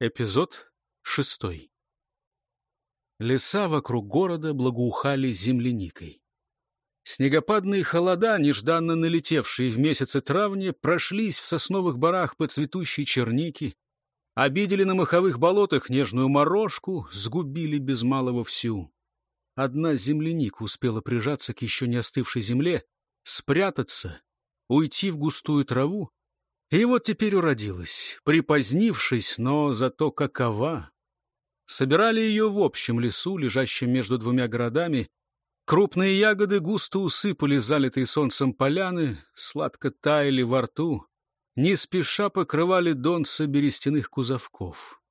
Эпизод шестой. Леса вокруг города благоухали земляникой. Снегопадные холода, нежданно налетевшие в месяце травня, прошлись в сосновых барах по цветущей черники, обидели на маховых болотах нежную морожку, сгубили без малого всю. Одна земляника успела прижаться к еще не остывшей земле, спрятаться, уйти в густую траву, и вот теперь уродилась, припозднившись, но зато какова. Собирали ее в общем лесу, лежащем между двумя городами. Крупные ягоды густо усыпали залитые солнцем поляны, сладко таяли во рту, не спеша покрывали донца берестяных кузовков.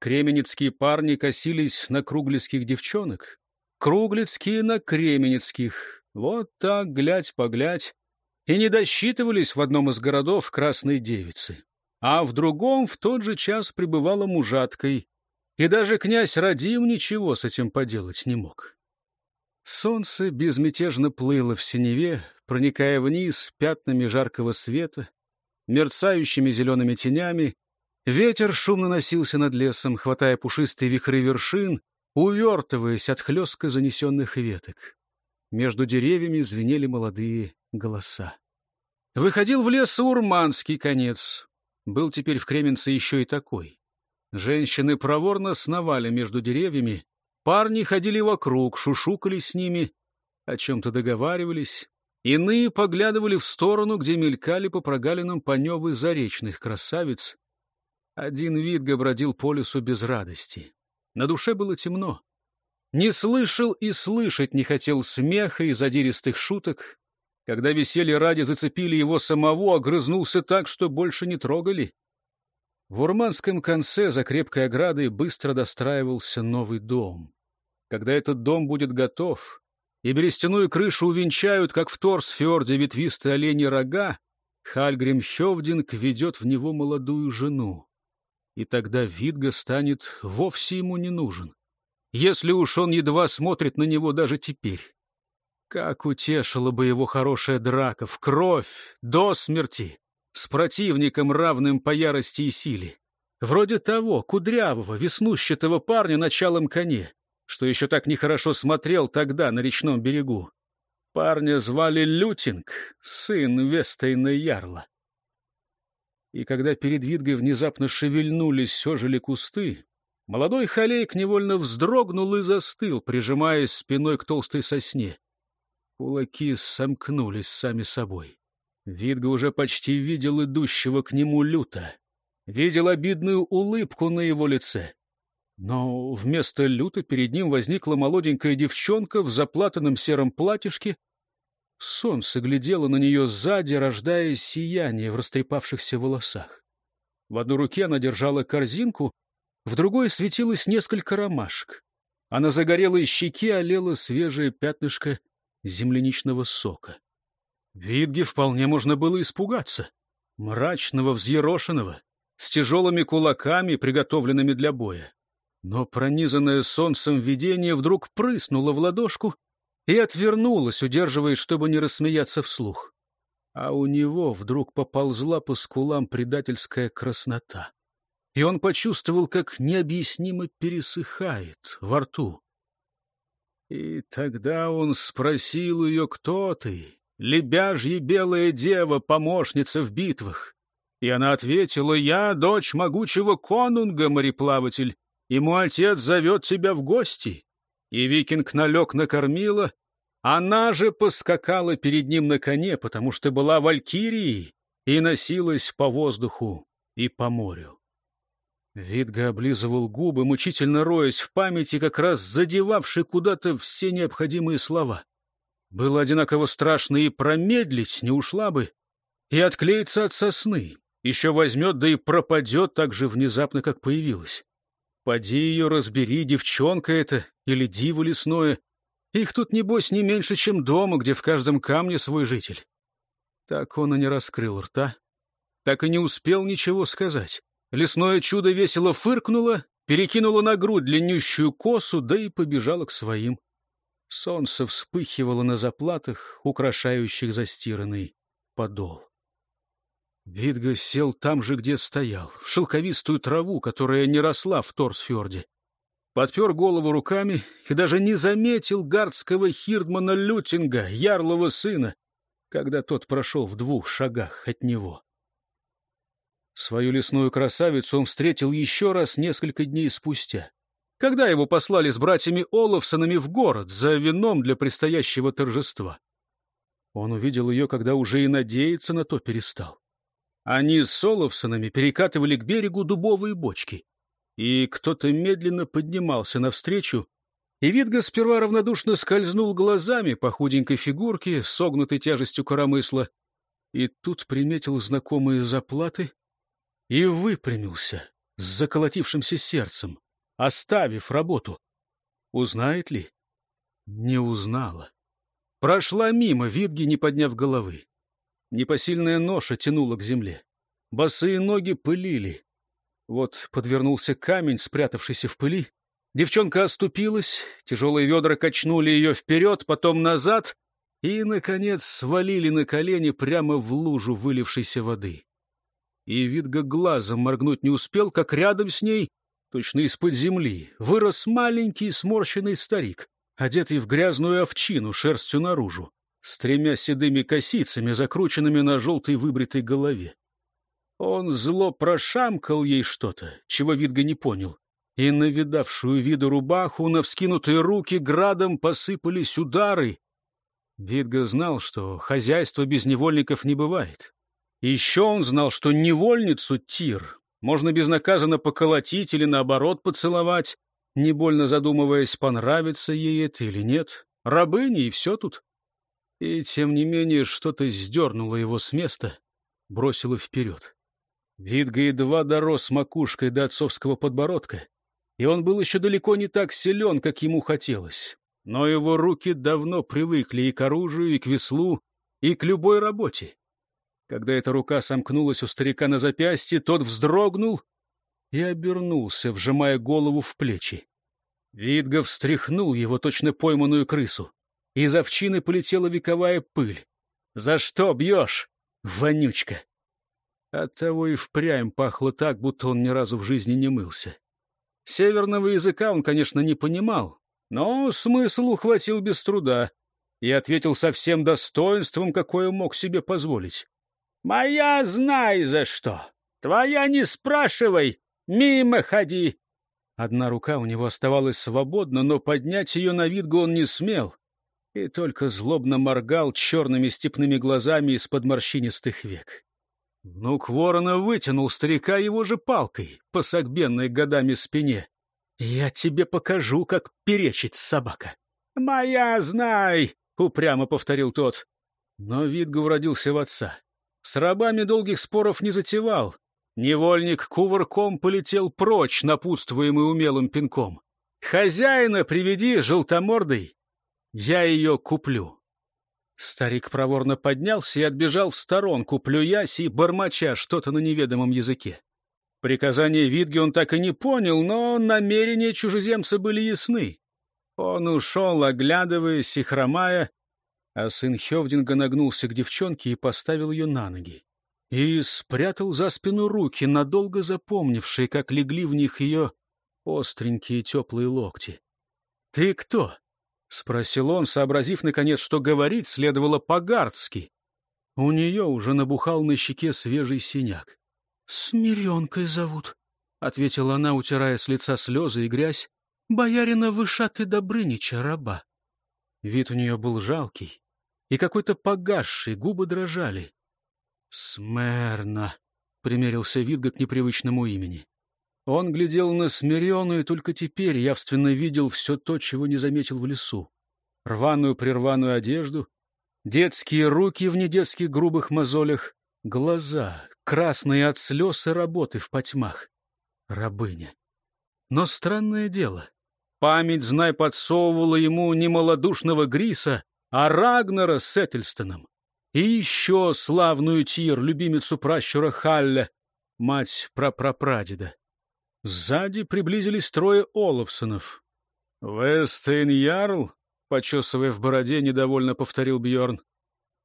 Кременецкие парни косились на круглицких девчонок, круглицкие на кременецких. Вот так, глядь-поглядь, и не досчитывались в одном из городов красной девицы, а в другом в тот же час пребывала мужаткой, и даже князь Радим ничего с этим поделать не мог. Солнце безмятежно плыло в синеве, проникая вниз пятнами жаркого света, мерцающими зелеными тенями. Ветер шумно носился над лесом, хватая пушистые вихры вершин, увертываясь от хлестка занесенных веток. Между деревьями звенели молодые голоса. Выходил в лес урманский конец. Был теперь в Кременце еще и такой. Женщины проворно сновали между деревьями, парни ходили вокруг, шушукались с ними, о чем-то договаривались. Иные поглядывали в сторону, где мелькали по прогалинам паневы заречных красавиц. Один вид бродил по лесу без радости. На душе было темно. Не слышал и слышать не хотел смеха и задиристых шуток. Когда веселье ради зацепили его самого, огрызнулся так, что больше не трогали. В урманском конце за крепкой оградой быстро достраивался новый дом. Когда этот дом будет готов, и берестяную крышу увенчают, как в Торсфьорде ветвистые олени рога, Хальгрим Хевдинг ведет в него молодую жену. И тогда Видга станет вовсе ему не нужен если уж он едва смотрит на него даже теперь. Как утешила бы его хорошая драка в кровь, до смерти, с противником, равным по ярости и силе. Вроде того кудрявого, веснущатого парня началом коне, что еще так нехорошо смотрел тогда на речном берегу. Парня звали Лютинг, сын Вестейна Ярла. И когда перед Витгой внезапно шевельнулись, ожили кусты, Молодой холейк невольно вздрогнул и застыл, прижимаясь спиной к толстой сосне. Кулаки сомкнулись сами собой. Видга уже почти видел идущего к нему люта. Видел обидную улыбку на его лице. Но вместо люта перед ним возникла молоденькая девчонка в заплатанном сером платьишке. Солнце глядело на нее сзади, рождая сияние в растрепавшихся волосах. В одной руке она держала корзинку, в другой светилось несколько ромашек, а на загорелой щеке олело свежее пятнышко земляничного сока. Видге вполне можно было испугаться. Мрачного, взъерошенного, с тяжелыми кулаками, приготовленными для боя. Но пронизанное солнцем видение вдруг прыснуло в ладошку и отвернулось, удерживаясь, чтобы не рассмеяться вслух. А у него вдруг поползла по скулам предательская краснота и он почувствовал, как необъяснимо пересыхает во рту. И тогда он спросил ее, кто ты, лебяжья белая дева, помощница в битвах. И она ответила, я дочь могучего конунга, мореплаватель, и мой отец зовет тебя в гости. И викинг налег на кормила, она же поскакала перед ним на коне, потому что была валькирией и носилась по воздуху и по морю. Видга облизывал губы, мучительно роясь в памяти, как раз задевавший куда-то все необходимые слова. Было одинаково страшно и промедлить не ушла бы, и отклеиться от сосны. Еще возьмет, да и пропадет так же внезапно, как появилась. Поди ее разбери, девчонка это или диво лесное. Их тут, небось, не меньше, чем дома, где в каждом камне свой житель. Так он и не раскрыл рта, так и не успел ничего сказать. Лесное чудо весело фыркнуло, перекинуло на грудь длиннющую косу, да и побежало к своим. Солнце вспыхивало на заплатах, украшающих застиранный подол. Видга сел там же, где стоял, в шелковистую траву, которая не росла в Торсфьорде. Подпер голову руками и даже не заметил гардского хирдмана Лютинга, ярлого сына, когда тот прошел в двух шагах от него. Свою лесную красавицу он встретил еще раз несколько дней спустя, когда его послали с братьями Олафсонами в город за вином для предстоящего торжества. Он увидел ее, когда уже и надеяться на то перестал. Они с Олафсонами перекатывали к берегу дубовые бочки, и кто-то медленно поднимался навстречу, и Витга сперва равнодушно скользнул глазами по худенькой фигурке, согнутой тяжестью коромысла, и тут приметил знакомые заплаты и выпрямился с заколотившимся сердцем, оставив работу. Узнает ли? Не узнала. Прошла мимо Витги, не подняв головы. Непосильная ноша тянула к земле. Босые ноги пылили. Вот подвернулся камень, спрятавшийся в пыли. Девчонка оступилась, тяжелые ведра качнули ее вперед, потом назад и, наконец, свалили на колени прямо в лужу вылившейся воды и Витга глазом моргнуть не успел, как рядом с ней, точно из-под земли, вырос маленький сморщенный старик, одетый в грязную овчину шерстью наружу, с тремя седыми косицами, закрученными на желтой выбритой голове. Он зло прошамкал ей что-то, чего Витга не понял, и на видавшую виду рубаху, на вскинутые руки градом посыпались удары. Витга знал, что хозяйство без невольников не бывает. Еще он знал, что невольницу Тир можно безнаказанно поколотить или, наоборот, поцеловать, не больно задумываясь, понравится ей это или нет. Рабыни и все тут. И, тем не менее, что-то сдернуло его с места, бросило вперед. Видга едва дорос макушкой до отцовского подбородка, и он был еще далеко не так силен, как ему хотелось. Но его руки давно привыкли и к оружию, и к веслу, и к любой работе. Когда эта рука сомкнулась у старика на запястье, тот вздрогнул и обернулся, вжимая голову в плечи. Видгов встряхнул его, точно пойманную крысу. Из овчины полетела вековая пыль. «За что бьешь, вонючка?» Оттого и впрямь пахло так, будто он ни разу в жизни не мылся. Северного языка он, конечно, не понимал, но смысл ухватил без труда и ответил со всем достоинством, какое мог себе позволить. Моя знай за что. Твоя не спрашивай, мимо ходи. Одна рука у него оставалась свободна, но поднять ее на видгу он не смел и только злобно моргал черными степными глазами из-под морщинистых век. Внук ворона вытянул старика его же палкой по согбенной годами спине. «Я тебе покажу, как перечить собака». «Моя знай!» — упрямо повторил тот. Но Видгу родился в отца. С рабами долгих споров не затевал. Невольник кувырком полетел прочь, напутствуемый умелым пинком. «Хозяина приведи, желтомордый, я ее куплю». Старик проворно поднялся и отбежал в сторонку, плюясь и бормоча что-то на неведомом языке. Приказание Витги он так и не понял, но намерения чужеземца были ясны. Он ушел, оглядываясь и хромая, а сын Хевдинга нагнулся к девчонке и поставил ее на ноги. И спрятал за спину руки, надолго запомнившие, как легли в них ее остренькие теплые локти. — Ты кто? — спросил он, сообразив, наконец, что говорить следовало по-гардски. У нее уже набухал на щеке свежий синяк. — Смиренкой зовут, — ответила она, утирая с лица слезы и грязь. — Боярина Вышаты Добрынича, раба. Вид у нее был жалкий, и какой-то погасший, губы дрожали. «Смерна», — примерился Витга к непривычному имени. Он глядел на Смиренную и только теперь явственно видел все то, чего не заметил в лесу. Рваную-прерваную одежду, детские руки в недетских грубых мозолях, глаза, красные от слез и работы в потьмах. Рабыня. Но странное дело. Память, знай, подсовывала ему немалодушного Гриса, а Рагнера с Этельстоном. И еще славную Тир, любимицу пращура Халля, мать прапрапрадеда. Сзади приблизились трое Олафсонов. «Вестейн Ярл?» — почесывая в бороде, недовольно повторил Бьорн.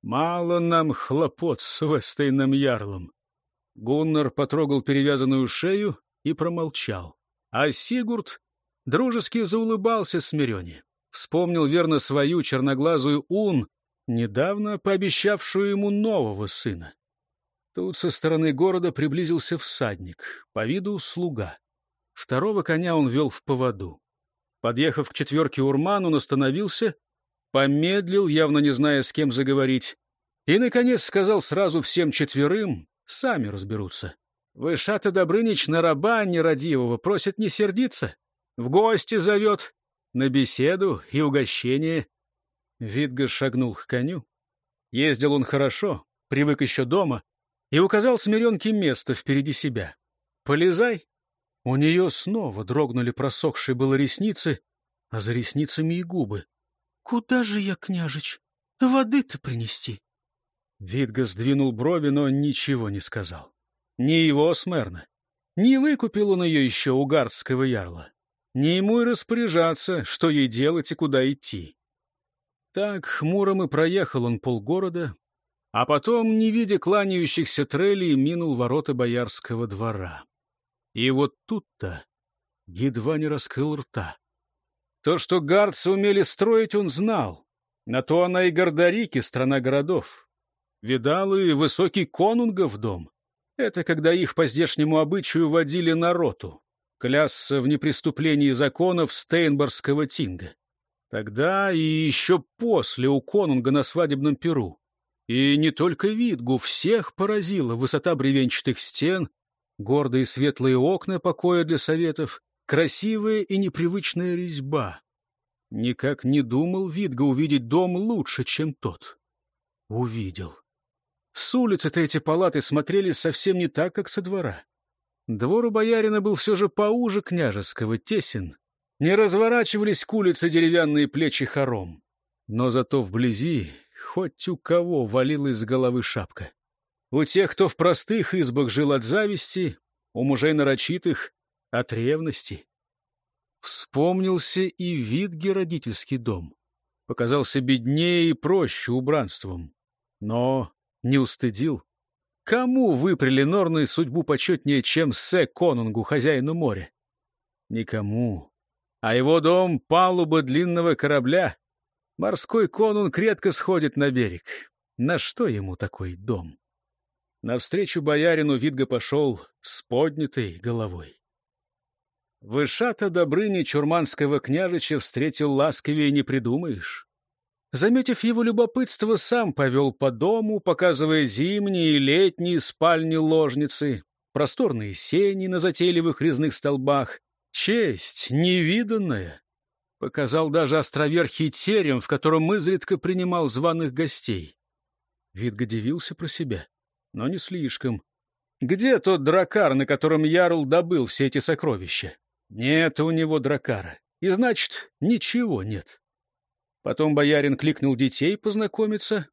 «Мало нам хлопот с Вестейном Ярлом. Гуннар потрогал перевязанную шею и промолчал. А Сигурд дружески заулыбался Смирёне. Вспомнил верно свою черноглазую Ун, недавно пообещавшую ему нового сына. Тут со стороны города приблизился всадник, по виду слуга. Второго коня он вел в поводу. Подъехав к четверке Урман, он остановился, помедлил, явно не зная, с кем заговорить, и, наконец, сказал сразу всем четверым, сами разберутся. Вышата Добрынич на раба нерадивого просит не сердиться, в гости зовет, на беседу и угощение. Витга шагнул к коню. Ездил он хорошо, привык еще дома, и указал Смиренке место впереди себя. «Полезай!» У нее снова дрогнули просохшие было ресницы, а за ресницами и губы. «Куда же я, княжич? Воды-то принести?» Витга сдвинул брови, но ничего не сказал. Не его Смерна. Не выкупил он ее еще у гардского ярла. Не ему и распоряжаться, что ей делать и куда идти. Так хмуром и проехал он полгорода, а потом, не видя кланяющихся трелей, минул ворота боярского двора. И вот тут-то едва не раскрыл рта. То, что гардцы умели строить, он знал. На то она и Гордарики, страна городов. Видал и высокий конунгов дом. Это когда их по здешнему обычаю водили на роту. Клясться в неприступлении законов Стейнборгского тинга. Тогда и еще после у конунга на свадебном перу. И не только Витгу, всех поразила высота бревенчатых стен, гордые светлые окна покоя для советов, красивая и непривычная резьба. Никак не думал Витга увидеть дом лучше, чем тот. Увидел. С улицы-то эти палаты смотрелись совсем не так, как со двора. Двор у боярина был все же поуже княжеского, тесен. Не разворачивались к улице деревянные плечи хором. Но зато вблизи Хоть у кого валилась с головы шапка. У тех, кто в простых избах жил от зависти, у мужей нарочитых — от ревности. Вспомнился и Витге родительский дом. Показался беднее и проще убранством. Но не устыдил. Кому выпрели норны судьбу почетнее, чем Се Конунгу, хозяину моря? Никому. А его дом — палуба длинного корабля, Морской конунг редко сходит на берег. На что ему такой дом? Навстречу боярину Видга пошел с поднятой головой. Вышата Добрыни Чурманского княжича встретил ласковее не придумаешь. Заметив его любопытство, сам повел по дому, показывая зимние и летние спальни-ложницы, просторные сени на затейливых резных столбах. Честь невиданная, Показал даже островерхий терем, в котором изредка принимал званых гостей. Витга дивился про себя, но не слишком. Где тот дракар, на котором Ярл добыл все эти сокровища? Нет у него дракара. И значит, ничего нет. Потом боярин кликнул детей познакомиться.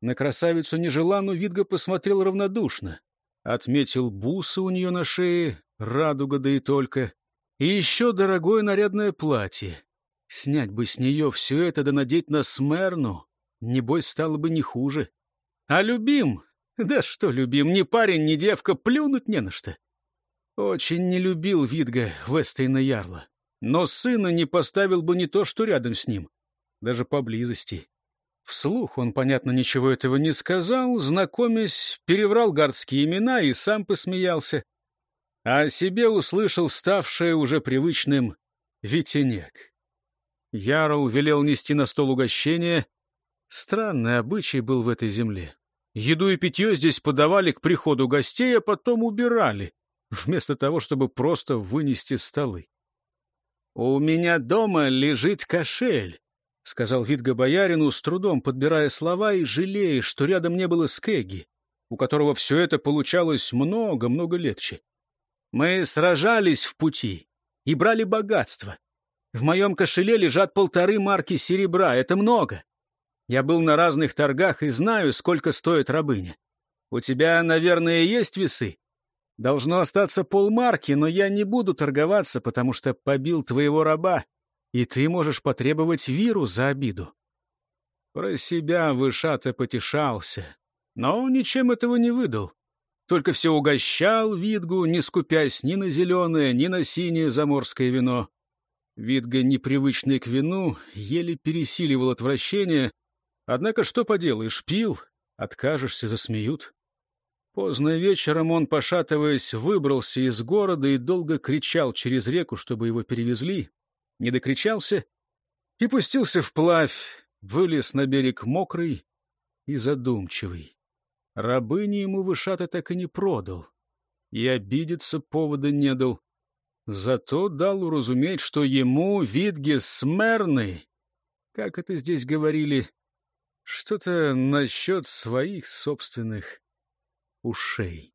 На красавицу нежеланную Видга посмотрел равнодушно. Отметил бусы у нее на шее, радуга да и только. И еще дорогое нарядное платье. Снять бы с нее все это да надеть на Смерну, небось, стало бы не хуже. А любим? Да что любим, ни парень, ни девка, плюнуть не на что. Очень не любил Видга Вестейна Ярла, но сына не поставил бы не то, что рядом с ним, даже поблизости. Вслух он, понятно, ничего этого не сказал, знакомясь, переврал гардские имена и сам посмеялся. А себе услышал ставшее уже привычным Витенек. Ярл велел нести на стол угощение. Странный обычай был в этой земле. Еду и питье здесь подавали к приходу гостей, а потом убирали, вместо того, чтобы просто вынести столы. «У меня дома лежит кошель», — сказал Витга боярину, с трудом подбирая слова и жалея, что рядом не было скеги, у которого все это получалось много-много легче. «Мы сражались в пути и брали богатство. В моем кошеле лежат полторы марки серебра. Это много. Я был на разных торгах и знаю, сколько стоит рабыня. У тебя, наверное, есть весы? Должно остаться полмарки, но я не буду торговаться, потому что побил твоего раба, и ты можешь потребовать виру за обиду. Про себя Вышата потешался, но ничем этого не выдал. только все угощал Видгу, не скупясь ни на зеленое, ни на синее заморское вино. Видга, непривычный к вину, еле пересиливал отвращение. Однако что поделаешь, пил, откажешься, засмеют. Поздно вечером он, пошатываясь, выбрался из города и долго кричал через реку, чтобы его перевезли. Не докричался и пустился вплавь, вылез на берег мокрый и задумчивый. Рабыни ему вышата так и не продал, и обидеться повода не дал. Зато дал уразуметь, что ему, Витге, смерный, как это здесь говорили, что-то насчет своих собственных ушей.